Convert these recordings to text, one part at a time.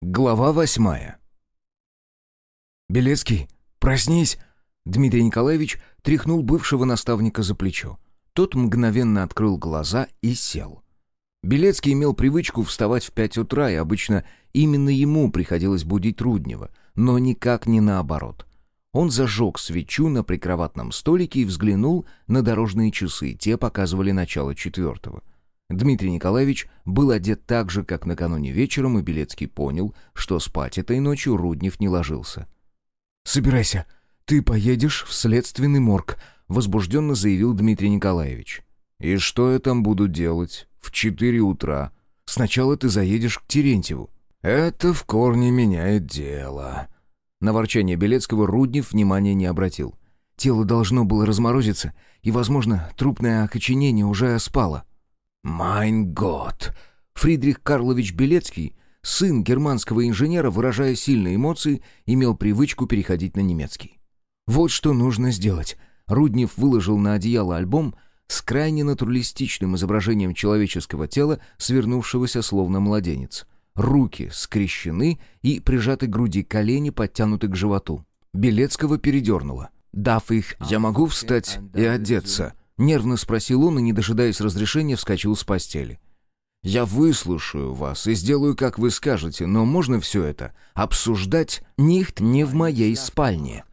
Глава восьмая. «Белецкий, проснись!» Дмитрий Николаевич тряхнул бывшего наставника за плечо. Тот мгновенно открыл глаза и сел. Белецкий имел привычку вставать в пять утра, и обычно именно ему приходилось будить Руднева, но никак не наоборот. Он зажег свечу на прикроватном столике и взглянул на дорожные часы, те показывали начало четвертого. Дмитрий Николаевич был одет так же, как накануне вечером, и Белецкий понял, что спать этой ночью Руднев не ложился. «Собирайся, ты поедешь в следственный морг», — возбужденно заявил Дмитрий Николаевич. «И что я там буду делать? В четыре утра. Сначала ты заедешь к Терентьеву». «Это в корне меняет дело». На ворчание Белецкого Руднев внимания не обратил. Тело должно было разморозиться, и, возможно, трупное окоченение уже спало. «Майн год!» Фридрих Карлович Белецкий, сын германского инженера, выражая сильные эмоции, имел привычку переходить на немецкий. «Вот что нужно сделать». Руднев выложил на одеяло альбом с крайне натуралистичным изображением человеческого тела, свернувшегося словно младенец. Руки скрещены и прижаты к груди, колени подтянуты к животу. Белецкого передернуло. «Дав их, я могу встать и одеться?» Нервно спросил он и, не дожидаясь разрешения, вскочил с постели. «Я выслушаю вас и сделаю, как вы скажете, но можно все это обсуждать нихт не в моей спальне».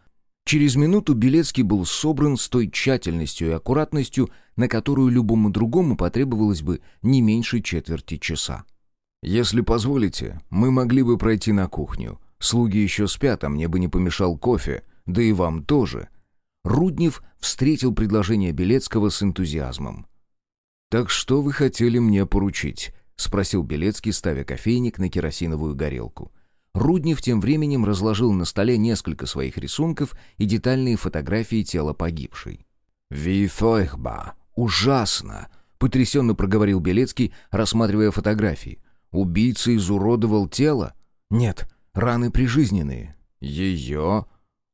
Через минуту Белецкий был собран с той тщательностью и аккуратностью, на которую любому другому потребовалось бы не меньше четверти часа. «Если позволите, мы могли бы пройти на кухню. Слуги еще спят, а мне бы не помешал кофе, да и вам тоже», Руднев встретил предложение Белецкого с энтузиазмом. «Так что вы хотели мне поручить?» — спросил Белецкий, ставя кофейник на керосиновую горелку. Руднев тем временем разложил на столе несколько своих рисунков и детальные фотографии тела погибшей. «Вифойхба! Ужасно!» — потрясенно проговорил Белецкий, рассматривая фотографии. «Убийца изуродовал тело?» «Нет, раны прижизненные». «Ее?»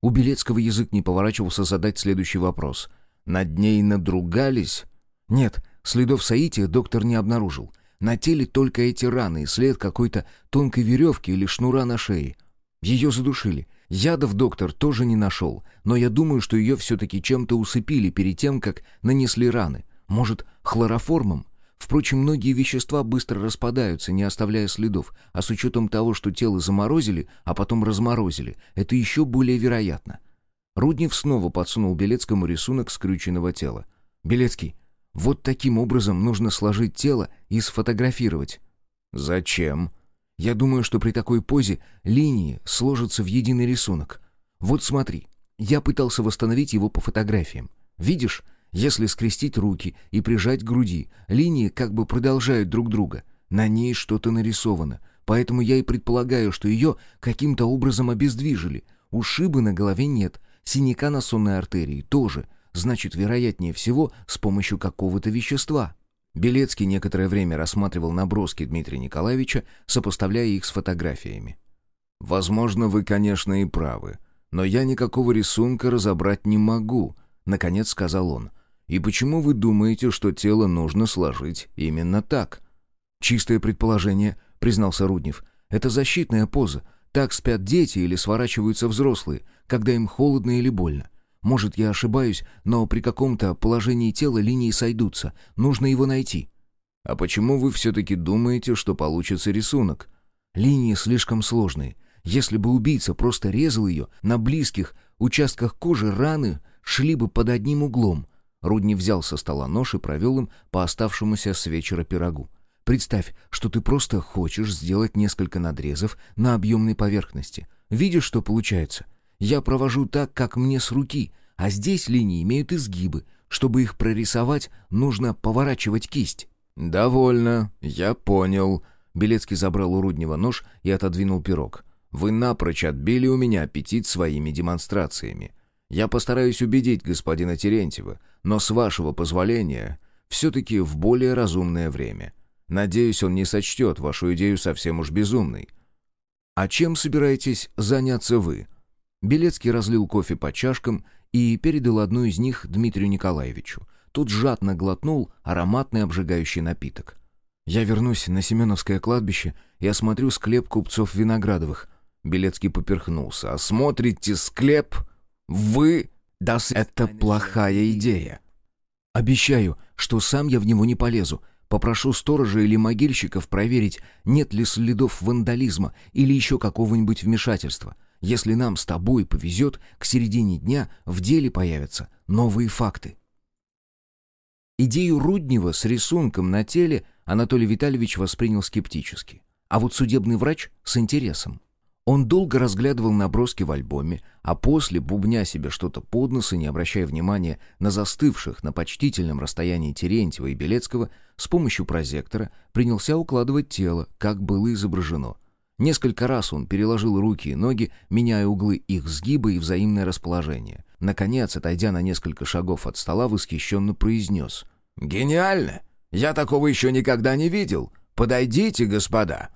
У Белецкого язык не поворачивался задать следующий вопрос. «Над ней надругались?» «Нет, следов соития доктор не обнаружил. На теле только эти раны и след какой-то тонкой веревки или шнура на шее. Ее задушили. Ядов доктор тоже не нашел, но я думаю, что ее все-таки чем-то усыпили перед тем, как нанесли раны. Может, хлороформом? Впрочем, многие вещества быстро распадаются, не оставляя следов, а с учетом того, что тело заморозили, а потом разморозили, это еще более вероятно. Руднев снова подсунул Белецкому рисунок скрюченного тела. «Белецкий, вот таким образом нужно сложить тело и сфотографировать». «Зачем?» «Я думаю, что при такой позе линии сложатся в единый рисунок. Вот смотри, я пытался восстановить его по фотографиям. Видишь, если скрестить руки и прижать к груди, линии как бы продолжают друг друга. На ней что-то нарисовано, поэтому я и предполагаю, что ее каким-то образом обездвижили. Ушибы на голове нет, синяка на сонной артерии тоже. Значит, вероятнее всего, с помощью какого-то вещества. Белецкий некоторое время рассматривал наброски Дмитрия Николаевича, сопоставляя их с фотографиями. «Возможно, вы, конечно, и правы, но я никакого рисунка разобрать не могу», — наконец сказал он. И почему вы думаете, что тело нужно сложить именно так? Чистое предположение, признался Руднев. Это защитная поза. Так спят дети или сворачиваются взрослые, когда им холодно или больно. Может, я ошибаюсь, но при каком-то положении тела линии сойдутся. Нужно его найти. А почему вы все-таки думаете, что получится рисунок? Линии слишком сложные. Если бы убийца просто резал ее, на близких участках кожи раны шли бы под одним углом. Рудни взял со стола нож и провел им по оставшемуся с вечера пирогу. «Представь, что ты просто хочешь сделать несколько надрезов на объемной поверхности. Видишь, что получается? Я провожу так, как мне с руки, а здесь линии имеют изгибы. Чтобы их прорисовать, нужно поворачивать кисть». «Довольно, я понял». Белецкий забрал у Руднева нож и отодвинул пирог. «Вы напрочь отбили у меня аппетит своими демонстрациями. Я постараюсь убедить господина Терентьева, но с вашего позволения, все-таки в более разумное время. Надеюсь, он не сочтет вашу идею совсем уж безумной. А чем собираетесь заняться вы?» Белецкий разлил кофе по чашкам и передал одну из них Дмитрию Николаевичу. Тот жадно глотнул ароматный обжигающий напиток. «Я вернусь на Семеновское кладбище и осмотрю склеп купцов Виноградовых». Белецкий поперхнулся. «Осмотрите склеп? Вы? Das это плохая идея». «Обещаю, что сам я в него не полезу. Попрошу сторожа или могильщиков проверить, нет ли следов вандализма или еще какого-нибудь вмешательства. Если нам с тобой повезет, к середине дня в деле появятся новые факты». Идею Руднева с рисунком на теле Анатолий Витальевич воспринял скептически, а вот судебный врач — с интересом. Он долго разглядывал наброски в альбоме, а после, бубня себе что-то под нос и не обращая внимания на застывших на почтительном расстоянии Терентьева и Белецкого, с помощью прозектора принялся укладывать тело, как было изображено. Несколько раз он переложил руки и ноги, меняя углы их сгиба и взаимное расположение. Наконец, отойдя на несколько шагов от стола, восхищенно произнес. «Гениально! Я такого еще никогда не видел! Подойдите, господа!»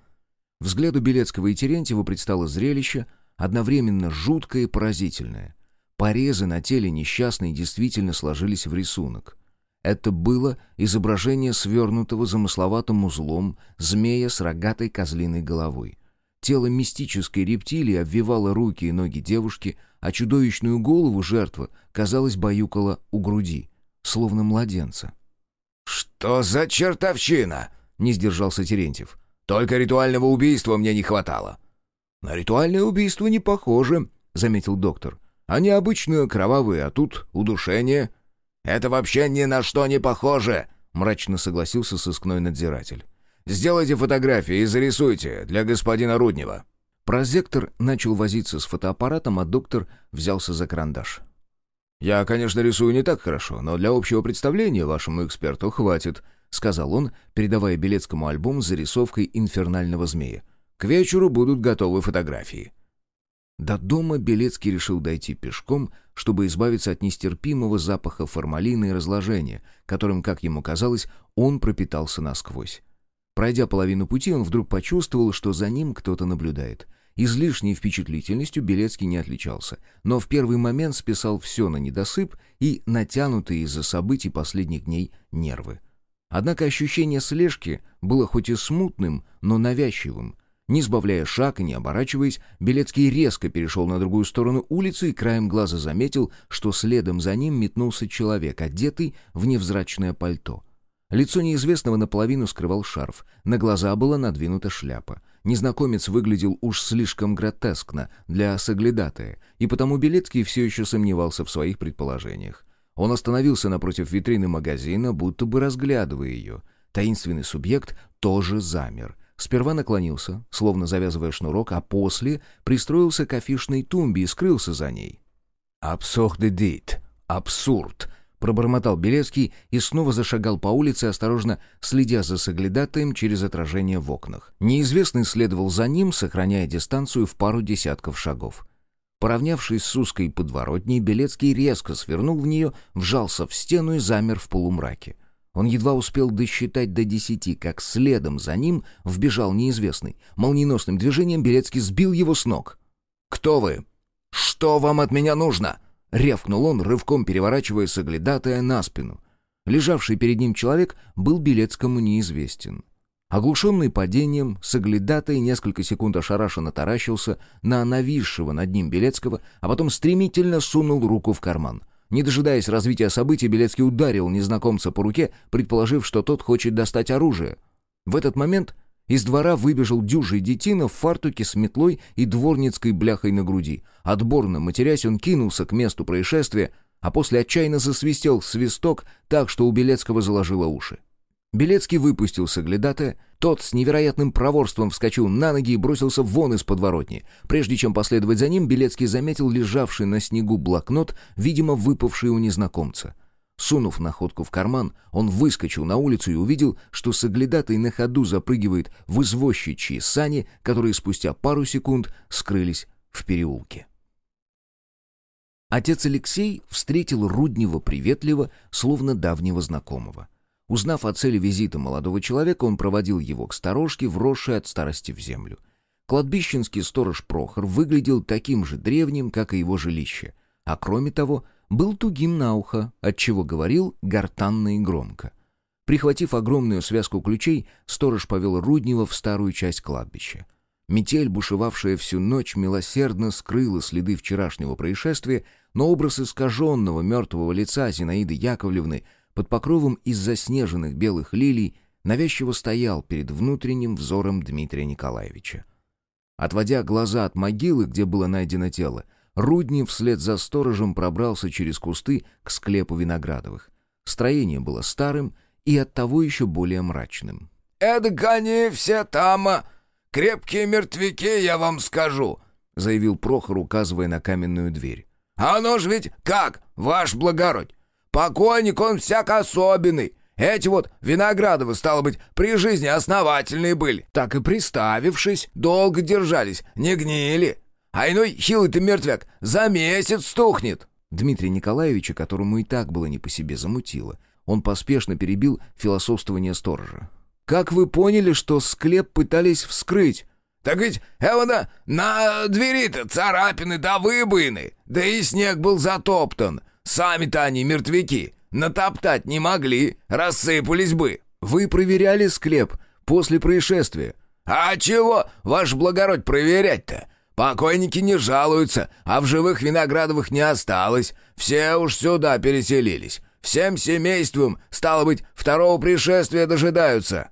Взгляду Белецкого и Терентьева предстало зрелище, одновременно жуткое и поразительное. Порезы на теле несчастной действительно сложились в рисунок. Это было изображение свернутого замысловатым узлом змея с рогатой козлиной головой. Тело мистической рептилии обвивало руки и ноги девушки, а чудовищную голову жертвы, казалось, баюкала у груди, словно младенца. «Что за чертовщина?» — не сдержался Терентьев. «Только ритуального убийства мне не хватало». «На ритуальное убийство не похоже», — заметил доктор. «Они обычно кровавые, а тут удушение». «Это вообще ни на что не похоже», — мрачно согласился сыскной надзиратель. «Сделайте фотографии и зарисуйте для господина Руднева». Прозектор начал возиться с фотоаппаратом, а доктор взялся за карандаш. «Я, конечно, рисую не так хорошо, но для общего представления вашему эксперту хватит», — сказал он, передавая Белецкому альбом с зарисовкой инфернального змея. «К вечеру будут готовы фотографии». До дома Белецкий решил дойти пешком, чтобы избавиться от нестерпимого запаха формалина и разложения, которым, как ему казалось, он пропитался насквозь. Пройдя половину пути, он вдруг почувствовал, что за ним кто-то наблюдает. Излишней впечатлительностью Белецкий не отличался, но в первый момент списал все на недосып и натянутые из-за событий последних дней нервы. Однако ощущение слежки было хоть и смутным, но навязчивым. Не сбавляя шаг и не оборачиваясь, Белецкий резко перешел на другую сторону улицы и краем глаза заметил, что следом за ним метнулся человек, одетый в невзрачное пальто. Лицо неизвестного наполовину скрывал шарф, на глаза была надвинута шляпа. Незнакомец выглядел уж слишком гротескно для соглядатая, и потому Белецкий все еще сомневался в своих предположениях. Он остановился напротив витрины магазина, будто бы разглядывая ее. Таинственный субъект тоже замер. Сперва наклонился, словно завязывая шнурок, а после пристроился к афишной тумбе и скрылся за ней. «Абсох де дит! Абсурд!» Пробормотал Белецкий и снова зашагал по улице, осторожно следя за соглядатаем через отражение в окнах. Неизвестный следовал за ним, сохраняя дистанцию в пару десятков шагов. Поравнявшись с узкой подворотней, Белецкий резко свернул в нее, вжался в стену и замер в полумраке. Он едва успел досчитать до десяти, как следом за ним вбежал неизвестный. Молниеносным движением Белецкий сбил его с ног. «Кто вы? Что вам от меня нужно?» Ревкнул он, рывком переворачивая соглядатая на спину. Лежавший перед ним человек был Белецкому неизвестен. Оглушенный падением, соглядатай несколько секунд ошарашенно таращился на нависшего над ним Белецкого, а потом стремительно сунул руку в карман. Не дожидаясь развития событий, Белецкий ударил незнакомца по руке, предположив, что тот хочет достать оружие. В этот момент из двора выбежал дюжий детина в фартуке с метлой и дворницкой бляхой на груди. Отборно матерясь, он кинулся к месту происшествия, а после отчаянно засвистел свисток так, что у Белецкого заложило уши. Белецкий выпустил соглядатая, тот с невероятным проворством вскочил на ноги и бросился вон из подворотни. Прежде чем последовать за ним, Белецкий заметил лежавший на снегу блокнот, видимо, выпавший у незнакомца — Сунув находку в карман, он выскочил на улицу и увидел, что соглядатой на ходу запрыгивает в извозчичьи сани, которые спустя пару секунд скрылись в переулке. Отец Алексей встретил Руднева приветливо, словно давнего знакомого. Узнав о цели визита молодого человека, он проводил его к сторожке, вросшей от старости в землю. Кладбищенский сторож Прохор выглядел таким же древним, как и его жилище, а кроме того был тугим на ухо, отчего говорил гортанно и громко. Прихватив огромную связку ключей, сторож повел Руднева в старую часть кладбища. Метель, бушевавшая всю ночь, милосердно скрыла следы вчерашнего происшествия, но образ искаженного мертвого лица Зинаиды Яковлевны под покровом из заснеженных белых лилий навязчиво стоял перед внутренним взором Дмитрия Николаевича. Отводя глаза от могилы, где было найдено тело, Руднев вслед за сторожем пробрался через кусты к склепу Виноградовых. Строение было старым и оттого еще более мрачным. «Эдак они все там, а, крепкие мертвяки, я вам скажу», — заявил Прохор, указывая на каменную дверь. «А оно ж ведь как, ваш благородь? Покойник он всяк особенный. Эти вот Виноградовы, стало быть, при жизни основательные были. Так и приставившись, долго держались, не гнили. А иной хилый-то мертвяк за месяц стухнет». Дмитрия Николаевича, которому и так было не по себе, замутило. Он поспешно перебил философствование сторожа. «Как вы поняли, что склеп пытались вскрыть?» «Так ведь, Эвана, на двери-то царапины да выбоины, да и снег был затоптан. Сами-то они мертвяки, натоптать не могли, рассыпались бы». «Вы проверяли склеп после происшествия?» «А чего, ваш благородь, проверять-то? Покойники не жалуются, а в живых Виноградовых не осталось. Все уж сюда переселились. Всем семейством, стало быть, второго пришествия дожидаются».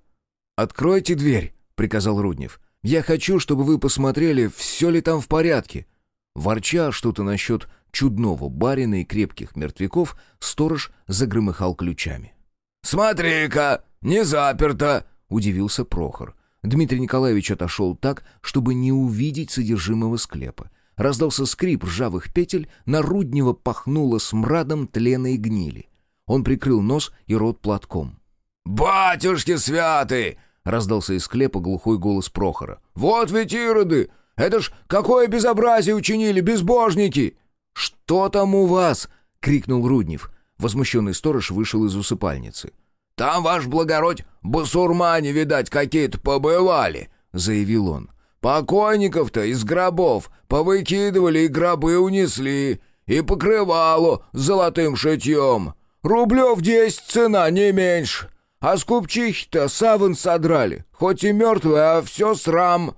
«Откройте дверь», — приказал Руднев. «Я хочу, чтобы вы посмотрели, все ли там в порядке». Ворча что-то насчет чудного барина и крепких мертвяков, сторож загромыхал ключами. «Смотри-ка, не заперто!» — удивился Прохор. Дмитрий Николаевич отошел так, чтобы не увидеть содержимого склепа. Раздался скрип ржавых петель, на Руднева пахнуло смрадом тлена и гнили. Он прикрыл нос и рот платком. «Батюшки святы!» — раздался из склепа глухой голос Прохора. «Вот ведь ироды! Это ж какое безобразие учинили, безбожники!» «Что там у вас?» — крикнул Руднев. Возмущенный сторож вышел из усыпальницы. «Там, ваш благородь, басурмане, видать, какие-то побывали», — заявил он. «Покойников-то из гробов повыкидывали и гробы унесли, и покрывало золотым шитьем. Рублев десять цена, не меньше. А с купчихи-то саван содрали, хоть и мертвый, а все срам».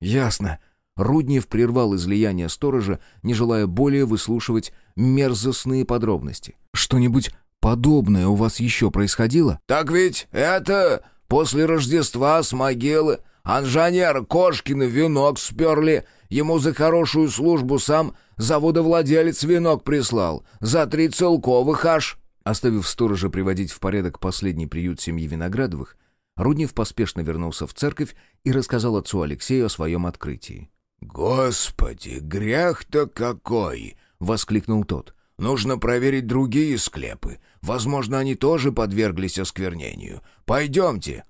«Ясно». Руднев прервал излияние сторожа, не желая более выслушивать мерзостные подробности. «Что-нибудь подобное у вас еще происходило?» «Так ведь это после Рождества с могилы Анжанер Кошкина венок сперли. Ему за хорошую службу сам заводовладелец венок прислал. За три целковых аж». Оставив сторожа приводить в порядок последний приют семьи Виноградовых, Руднев поспешно вернулся в церковь и рассказал отцу Алексею о своем открытии. «Господи, грех-то какой!» — воскликнул тот. «Нужно проверить другие склепы. Возможно, они тоже подверглись осквернению. Пойдемте!»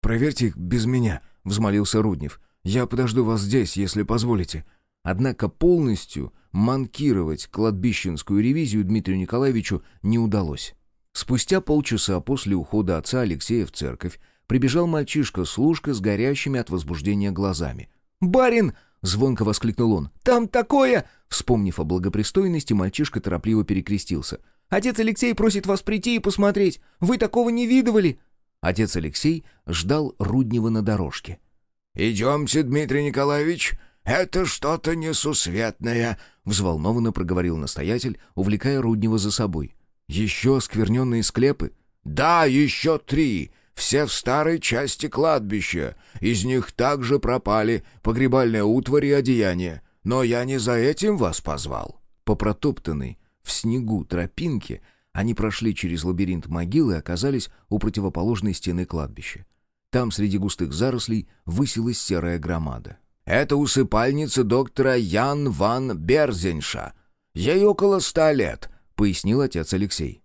«Проверьте их без меня», — взмолился Руднев. «Я подожду вас здесь, если позволите». Однако полностью манкировать кладбищенскую ревизию Дмитрию Николаевичу не удалось. Спустя полчаса после ухода отца Алексея в церковь прибежал мальчишка-служка с горящими от возбуждения глазами. «Барин!» — звонко воскликнул он. «Там такое!» Вспомнив о благопристойности, мальчишка торопливо перекрестился. «Отец Алексей просит вас прийти и посмотреть. Вы такого не видывали?» Отец Алексей ждал Руднева на дорожке. «Идемте, Дмитрий Николаевич, это что-то несусветное», — взволнованно проговорил настоятель, увлекая Руднева за собой. «Еще оскверненные склепы?» «Да, еще три. Все в старой части кладбища. Из них также пропали погребальная утварь и одеяние. Но я не за этим вас позвал». По протоптанной в снегу тропинке они прошли через лабиринт могил и оказались у противоположной стены кладбища. Там среди густых зарослей высилась серая громада. Это усыпальница доктора Ян ван Берзенша. Ей около ста лет», — пояснил отец Алексей.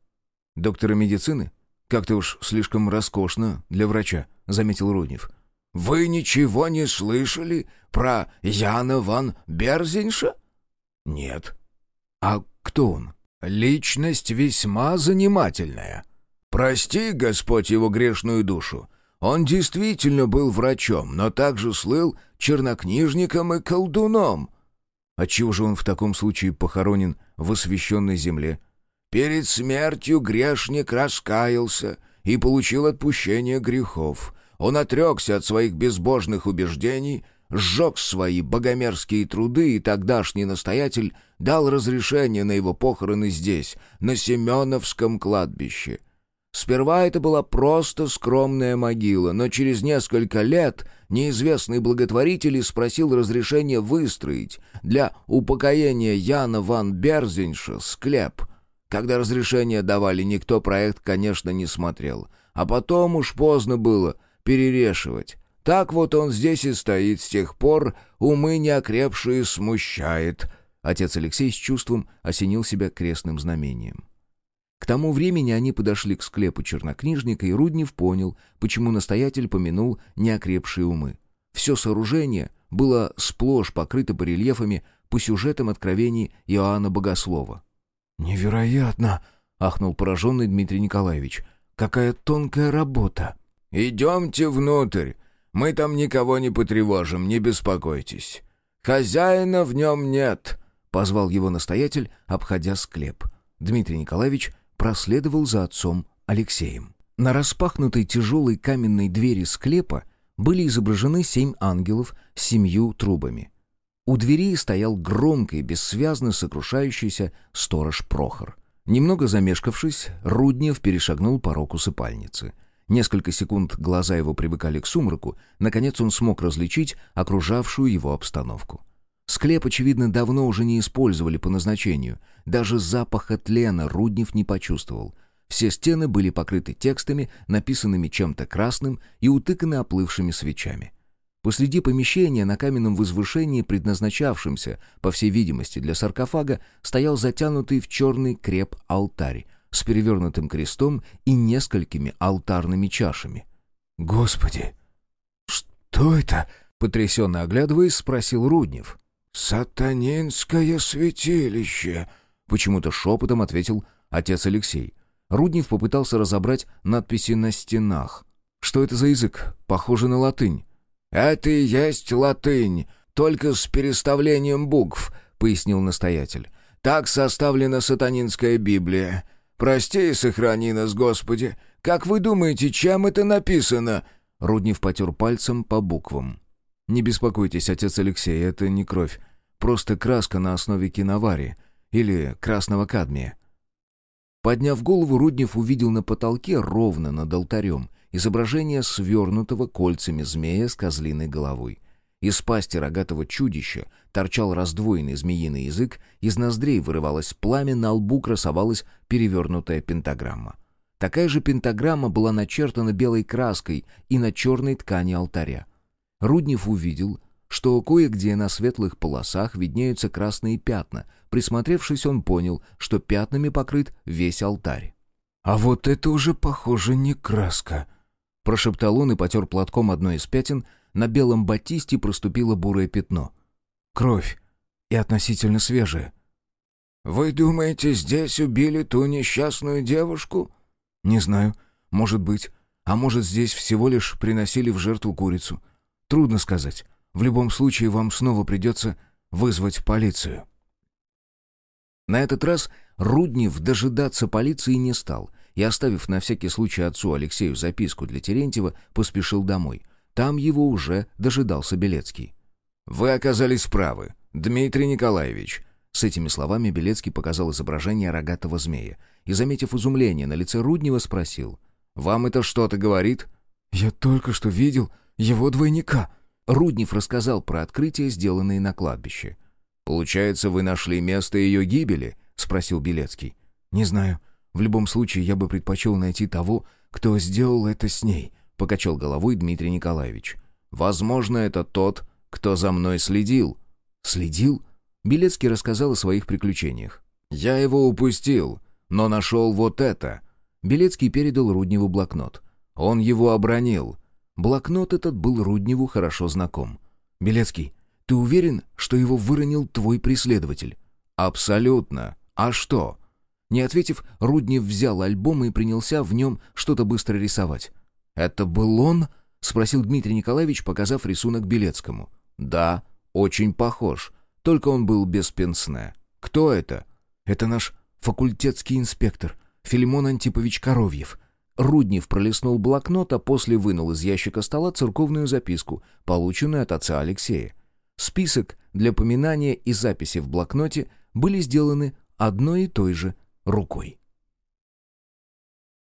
«Доктора медицины? Как-то уж слишком роскошно для врача», — заметил Руднев. «Вы ничего не слышали про Яна ван Берзенша?» «Нет». «А кто он?» «Личность весьма занимательная. Прости, Господь, его грешную душу. Он действительно был врачом, но также слыл чернокнижником и колдуном. Отчего же он в таком случае похоронен в освященной земле? Перед смертью грешник раскаялся и получил отпущение грехов. Он отрекся от своих безбожных убеждений, сжег свои богомерзкие труды, и тогдашний настоятель дал разрешение на его похороны здесь, на Семеновском кладбище. Сперва это была просто скромная могила, но через несколько лет неизвестный благотворитель спросил разрешения выстроить для упокоения Яна ван Берзинша склеп. Когда разрешение давали, никто проект, конечно, не смотрел. А потом уж поздно было перерешивать. Так вот он здесь и стоит с тех пор, умы неокрепшие смущает. Отец Алексей с чувством осенил себя крестным знамением. К тому времени они подошли к склепу чернокнижника, и Руднев понял, почему настоятель помянул неокрепшие умы. Все сооружение было сплошь покрыто барельефами по сюжетам откровений Иоанна Богослова. «Невероятно!» — ахнул пораженный Дмитрий Николаевич. «Какая тонкая работа!» «Идемте внутрь. Мы там никого не потревожим, не беспокойтесь. Хозяина в нем нет», — позвал его настоятель, обходя склеп. Дмитрий Николаевич проследовал за отцом Алексеем. На распахнутой тяжелой каменной двери склепа были изображены семь ангелов с семью трубами. У двери стоял громко и бессвязно сокрушающийся сторож Прохор. Немного замешкавшись, Руднев перешагнул порог усыпальницы. Несколько секунд глаза его привыкали к сумраку, наконец он смог различить окружавшую его обстановку. Склеп, очевидно, давно уже не использовали по назначению. Даже запаха тлена Руднев не почувствовал. Все стены были покрыты текстами, написанными чем-то красным и утыканы оплывшими свечами. Посреди помещения на каменном возвышении, предназначавшемся, по всей видимости, для саркофага, стоял затянутый в черный креп алтарь с перевернутым крестом и несколькими алтарными чашами. «Господи! Что это?» — потрясенно оглядываясь, спросил Руднев. «Сатанинское святилище!» — почему-то шепотом ответил отец Алексей. Руднев попытался разобрать надписи на стенах. «Что это за язык? Похоже на латынь». «Это и есть латынь, только с переставлением букв», — пояснил настоятель. «Так составлена сатанинская Библия. Прости и сохрани нас, Господи. Как вы думаете, чем это написано?» Руднев потер пальцем по буквам. «Не беспокойтесь, отец Алексей, это не кровь. Просто краска на основе киновари или красного кадмия». Подняв голову, Руднев увидел на потолке, ровно над алтарем, изображение свернутого кольцами змея с козлиной головой. Из пасти рогатого чудища торчал раздвоенный змеиный язык, из ноздрей вырывалось пламя, на лбу красовалась перевернутая пентаграмма. Такая же пентаграмма была начертана белой краской и на черной ткани алтаря. Руднев увидел, что кое-где на светлых полосах виднеются красные пятна. Присмотревшись, он понял, что пятнами покрыт весь алтарь. «А вот это уже, похоже, не краска», — прошептал он и потер платком одно из пятен, на белом батисте проступило бурое пятно. «Кровь. И относительно свежая». «Вы думаете, здесь убили ту несчастную девушку?» «Не знаю. Может быть. А может, здесь всего лишь приносили в жертву курицу. Трудно сказать. В любом случае, вам снова придется вызвать полицию». На этот раз Руднев дожидаться полиции не стал и, оставив на всякий случай отцу Алексею записку для Терентьева, поспешил домой. Там его уже дожидался Белецкий. «Вы оказались правы, Дмитрий Николаевич». С этими словами Белецкий показал изображение рогатого змея и, заметив изумление на лице Руднева, спросил. «Вам это что-то говорит?» «Я только что видел его двойника», Руднев рассказал про открытия, сделанные на кладбище. «Получается, вы нашли место ее гибели?» — спросил Белецкий. «Не знаю. В любом случае, я бы предпочел найти того, кто сделал это с ней», — покачал головой Дмитрий Николаевич. «Возможно, это тот, кто за мной следил». «Следил?» Белецкий рассказал о своих приключениях. «Я его упустил, но нашел вот это». Белецкий передал Рудневу блокнот. Он его обронил. Блокнот этот был Рудневу хорошо знаком. «Белецкий, ты уверен, что его выронил твой преследователь?» «Абсолютно. А что?» Не ответив, Руднев взял альбом и принялся в нем что-то быстро рисовать. «Это был он?» — спросил Дмитрий Николаевич, показав рисунок Белецкому. «Да, очень похож. Только он был без пенсне. Кто это?» «Это наш факультетский инспектор, Филимон Антипович Коровьев. Руднев пролистнул блокнот, а после вынул из ящика стола церковную записку, полученную от отца Алексея. Список для поминания и записи в блокноте были сделаны одной и той же рукой.